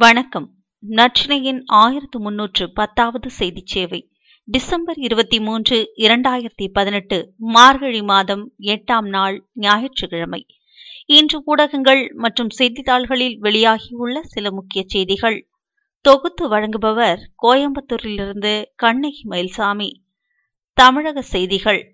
வணக்கம். நற்றினையின் ஆயிரத்து முன்னூற்று பத்தாவது செய்தி சேவை. டிசம்பர் இருபத்தி மூன்று இரண்டாயிரத்தி பதினெட்டு மார்கழி மாதம் எட்டாம் நாள் ஞாயிற்றுக்கிழமை. இன்று ஊடகங்கள் மற்றும் செய்தித்தாள்களில் வெளியாகியுள்ள சில முக்கிய செய்திகள். தொகுத்து வழங்குபவர் கோயம்புத்தூரிலிருந்து கண்ணகி மயில்சாமி. தமிழக செய்திகள்.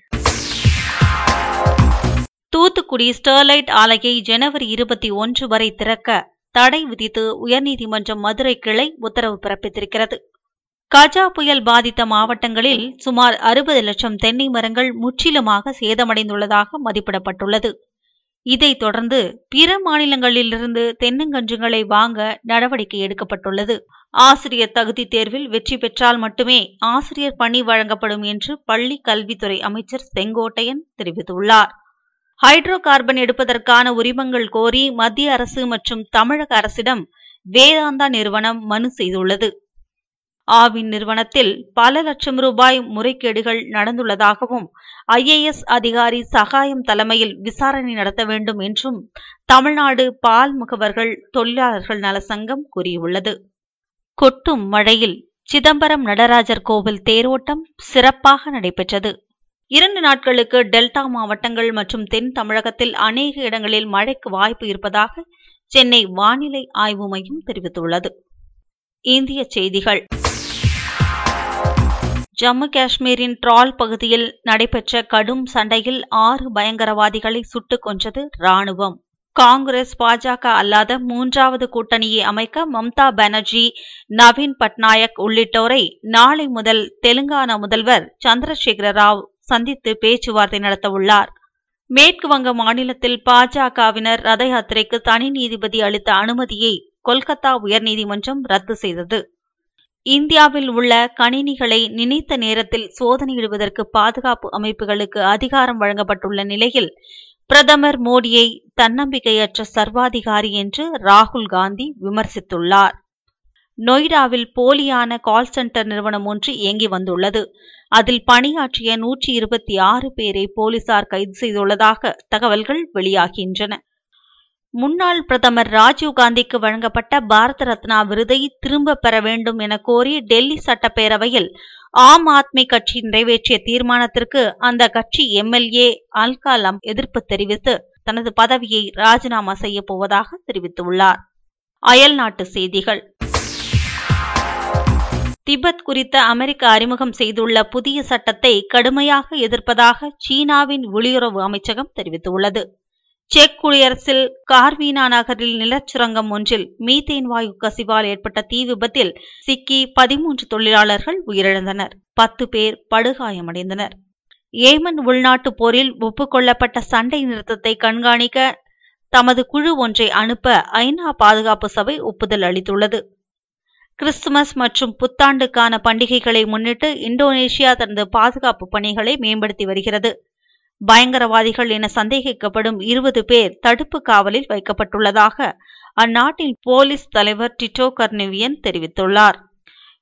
தூத்துக்குடி ஸ்டெர்லைட் ஆலையை ஜனவரி இருபத்தி ஒன்று வரை திறக்க தடை விதித்து உயர்நீதிமன்றம் மதுரை கிளை உத்தரவு பிறப்பித்திருக்கிறது. கஜா புயல் பாதித்த மாவட்டங்களில் சுமார் அறுபது லட்சம் தென்னை மரங்கள் முற்றிலுமாக சேதமடைந்துள்ளதாக மதிப்பிடப்பட்டுள்ளது. இதைத் தொடர்ந்து பிற மாநிலங்களிலிருந்து தென்னங்கன்றுகளை வாங்க நடவடிக்கை எடுக்கப்பட்டுள்ளது. ஆசிரியர் தகுதி தேர்வில் வெற்றி பெற்றால் மட்டுமே ஆசிரியர் பணி வழங்கப்படும் என்று பள்ளி கல்வித்துறை அமைச்சர் செங்கோட்டையன் தெரிவித்துள்ளார். ஹைட்ரோ கார்பன் எடுப்பதற்கான உரிமங்கள் கோரி மத்திய அரசு மற்றும் தமிழக அரசிடம் வேதாந்தா நிறுவனம் மனு செய்துள்ளது. ஆவின் நிறுவனத்தில் பல லட்சம் ரூபாய் முறைகேடுகள் நடந்துள்ளதாகவும் ஐஏஎஸ் அதிகாரி சகாயம் தலைமையில் விசாரணை நடத்த வேண்டும் என்றும் தமிழ்நாடு பால் முகவர்கள் தொழிலாளர்கள் நல சங்கம் கூறியுள்ளது. கொட்டும் மழையில் சிதம்பரம் நடராஜர் கோவில் தேரோட்டம் சிறப்பாக நடைபெற்றது. இரண்டு நாட்களுக்கு டெல்டா மாவட்டங்கள் மற்றும் தென் தமிழகத்தில் அநேக இடங்களில் மழைக்கு வாய்ப்பு இருப்பதாக சென்னை வானிலை ஆய்வு மையம் தெரிவித்துள்ளது. இந்திய செய்திகள். ஜம்மு காஷ்மீரின் ட்ரால் பகுதியில் நடைபெற்ற கடும் சண்டையில் ஆறு பயங்கரவாதிகளை சுட்டுக் கொன்றது ராணுவம் காங்கிரஸ் பாஜக அல்லாத மூன்றாவது கூட்டணியை அமைக்க மம்தா பானர்ஜி நவீன் பட்நாயக் உள்ளிட்டோரை நாளை முதல் தெலுங்கானா முதல்வர் சந்திரசேகர ராவ் சந்தித்து பேச்சுவார்த்தை நடத்தவுள்ளார். மேற்கு வங்க மாநிலத்தில் பாஜகவினர் ரத யாத்திரைக்கு தனி நீதிபதி அளித்த அனுமதியை கொல்கத்தா உயர்நீதிமன்றம் ரத்து செய்தது. இந்தியாவில் உள்ள கணினிகளை நினைத்த நேரத்தில் சோதனையிடுவதற்கு பாதுகாப்பு அமைப்புகளுக்கு அதிகாரம் வழங்கப்பட்டுள்ள நிலையில் பிரதமர் மோடியை தன்னம்பிக்கையற்ற சர்வாதிகாரி என்று ராகுல் காந்தி விமர்சித்துள்ளார். நொய்டாவில் போலியான கால் சென்டர் நிறுவனம் ஒன்று இயங்கி வந்துள்ளது. அதில் பணியாற்றிய நூற்றி இருபத்தி ஆறு பேரை போலீசார் கைது செய்துள்ளதாக தகவல்கள் வெளியாகின்றன. முன்னாள் பிரதமர் ராஜீவ்காந்திக்கு வழங்கப்பட்ட பாரத ரத்னா விருதை திரும்ப பெற வேண்டும் என கோரி டெல்லி சட்டப்பேரவையில் ஆம் ஆத்மி கட்சி நிறைவேற்றிய தீர்மானத்திற்கு அந்த கட்சி எம்எல்ஏ அல்காலம் எதிர்ப்பு தெரிவித்து தனது பதவியை ராஜினாமா செய்யப் போவதாக தெரிவித்துள்ளார். அயல்நாட்டு செய்திகள். திபெத் குறித்த அமெரிக்கா அறிமுகம் செய்துள்ள புதிய சட்டத்தை கடுமையாக எதிர்ப்பதாக சீனாவின் வெளியுறவு அமைச்சகம் தெரிவித்துள்ளது. செக் குடியரசில் கார்வீனா நகரில் நிலச்சுரங்கம் ஒன்றில் மீத்தேன் வாயு கசிவால் ஏற்பட்ட தீ விபத்தில் சிக்கி பதிமூன்று தொழிலாளர்கள் உயிரிழந்தனர். பத்து பேர் படுகாயமடைந்தனர். ஏமன் உள்நாட்டு போரில் ஒப்புக்கொள்ளப்பட்ட சண்டை நிறுத்தத்தை கண்காணிக்க தமது குழு ஒன்றை அனுப்ப ஐநா பாதுகாப்பு சபை ஒப்புதல் அளித்துள்ளது. கிறிஸ்துமஸ் மற்றும் புத்தாண்டுக்கான பண்டிகைகளை முன்னிட்டு இந்தோனேஷியா தனது பாதுகாப்பு பணிகளை மேம்படுத்தி வருகிறது. பயங்கரவாதிகள் என சந்தேகிக்கப்படும் இருபது பேர் தடுப்பு காவலில் வைக்கப்பட்டுள்ளதாக அந்நாட்டின் போலீஸ் தலைவர் டிட்டோ கர்னிவியன் தெரிவித்துள்ளார்.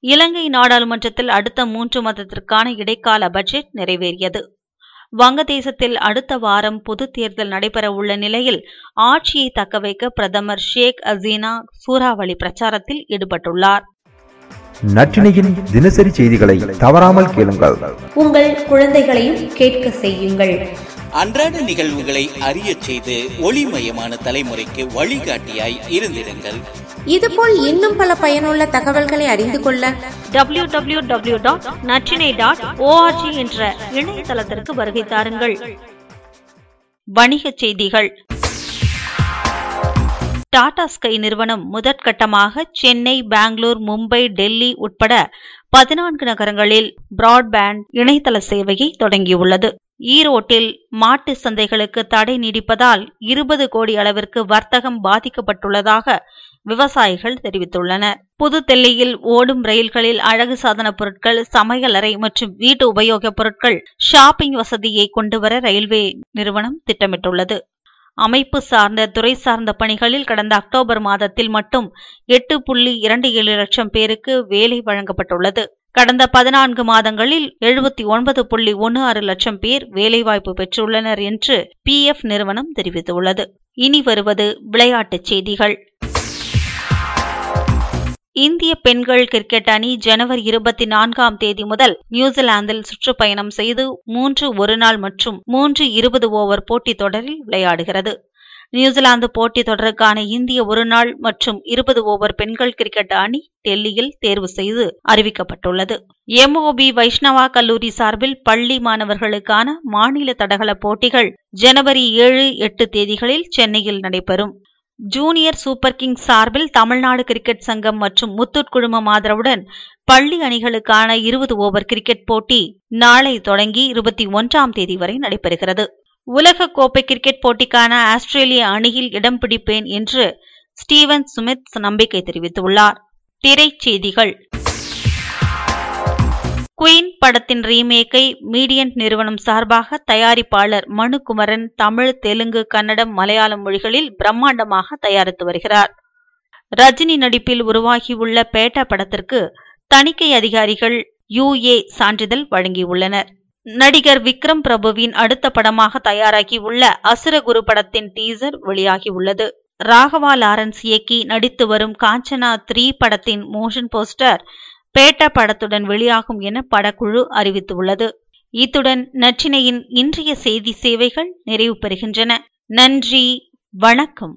இலங்கை நாடாளுமன்றத்தில் அடுத்த மூன்று மாதத்திற்கான இடைக்கால பட்ஜெட் நிறைவேறியது. வங்கதேசத்தில் அடுத்த வாரம் பொது தேர்தல் நடைபெற உள்ள நிலையில் ஆட்சியை தக்கவைக்க பிரதமர் ஷேக் ஹசீனா சூறாவளி பிரச்சாரத்தில் ஈடுபட்டுள்ளார். நற்றினையின் தினசரி செய்திகளை தவறாமல் கேளுங்கள். உங்கள் குழந்தைகளையும் கேட்க செய்யுங்கள். அன்றாட நிகழ்வுகளை அறிய செய்து ஒளிமயமான தலைமுறைக்கு வழிகாட்டியாய் இருந்திருங்கள் இதுபோல் இன்னும் பல பயனுள்ள தகவல்களை அறிந்து கொள்ள W W W dot Natrinai dot ORG என்ற இணையதளத்திற்கு வருகை தாருங்கள். வணிகச் செய்திகள். டாடா ஸ்கை நிறுவனம் முதற்கட்டமாக சென்னை பெங்களூர் மும்பை டெல்லி உட்பட பதினான்கு நகரங்களில் பிராட்பேண்ட் இணையதள சேவையை தொடங்கியுள்ளது. ஈரோட்டில் மாட்டு சந்தைகளுக்கு தடை நீடிப்பதால் இருபது கோடி அளவிற்கு வர்த்தகம் பாதிக்கப்பட்டுள்ளதாக விவசாயிகள் தெரிவித்துள்ளனர். புதுதில்லியில் ஓடும் ரயில்களில் அழகு சாதன பொருட்கள் சமையலறை மற்றும் வீட்டு உபயோகப் பொருட்கள் ஷாப்பிங் வசதியை கொண்டுவர ரயில்வே நிறுவனம் திட்டமிட்டுள்ளது. அமைப்பு சார்ந்த துறை சார்ந்த பணிகளில் கடந்த அக்டோபர் மாதத்தில் மட்டும் எட்டு புள்ளி இரண்டு ஏழு லட்சம் பேருக்கு வேலை வழங்கப்பட்டுள்ளது. கடந்த பதினான்கு மாதங்களில் எழுபத்தி ஒன்பது புள்ளி ஒன்று ஆறு லட்சம் பேர் வேலைவாய்ப்பு பெற்றுள்ளனர் என்று பி எஃப் நிறுவனம் தெரிவித்துள்ளது. இனி வருவது விளையாட்டுச் செய்திகள். இந்திய பெண்கள் கிரிக்கெட் அணி ஜனவரி இருபத்தி நான்காம் தேதி முதல் நியூசிலாந்தில் சுற்றுப்பயணம் செய்து மூன்று ஒருநாள் மற்றும் மூன்று இருபது ஓவர் போட்டித் தொடரில் விளையாடுகிறது. நியூசிலாந்து போட்டித் தொடருக்கான இந்திய ஒருநாள் மற்றும் இருபது ஓவர் பெண்கள் கிரிக்கெட் அணி டெல்லியில் தேர்வு செய்து அறிவிக்கப்பட்டுள்ளது. எம்ஓபி வைஷ்ணவா கல்லூரி சார்பில் பள்ளி மாணவர்களுக்கான மாநில தடகள போட்டிகள் ஜனவரி ஏழு எட்டு தேதிகளில் சென்னையில் நடைபெறும். ஜூனியர் சூப்பர் கிங்ஸ் சார்பில் தமிழ்நாடு கிரிக்கெட் சங்கம் மற்றும் முத்தூட் குழுமம் ஆதரவுடன் பள்ளி அணிகளுக்கான இருபது ஓவர் கிரிக்கெட் போட்டி நாளை தொடங்கி இருபத்தி ஒன்றாம் தேதி வரை நடைபெறுகிறது. உலக கோப்பை கிரிக்கெட் போட்டிக்கான ஆஸ்திரேலிய அணியில் இடம் பிடிப்பேன் என்று ஸ்டீவன் சுமித் நம்பிக்கை தெரிவித்துள்ளார். திரைச்செய்திகள். குயின் படத்தின் ரீமேக்கை மீடியன்ட் நிறுவனம் சார்பாக தயாரிப்பாளர் மனுகுமரன் தமிழ் தெலுங்கு கன்னடம் மலையாளம் மொழிகளில் பிரம்மாண்டமாக தயாரித்து வருகிறார். ரஜினி நடிப்பில் உருவாகியுள்ள பேட்டா படத்திற்கு தணிக்கை அதிகாரிகள் யுஏ சான்றிதழ் வழங்கியுள்ளனர். நடிகர் விக்ரம் பிரபுவின் அடுத்த படமாக தயாராகியுள்ள அசுரகுரு படத்தின் டீசர் வெளியாகியுள்ளது. ராகவா லாரன்ஸ் இயக்கி நடித்து வரும் காஞ்சனா த்ரீ படத்தின் மோஷன் போஸ்டர் பேட்டா படத்துடன் வெளியாகும் என படக்குழு அறிவித்துள்ளது. இத்துடன் நற்றினையின் இன்றைய செய்தி சேவைகள் நிறைவு பெறுகின்றன நன்றி வணக்கம்.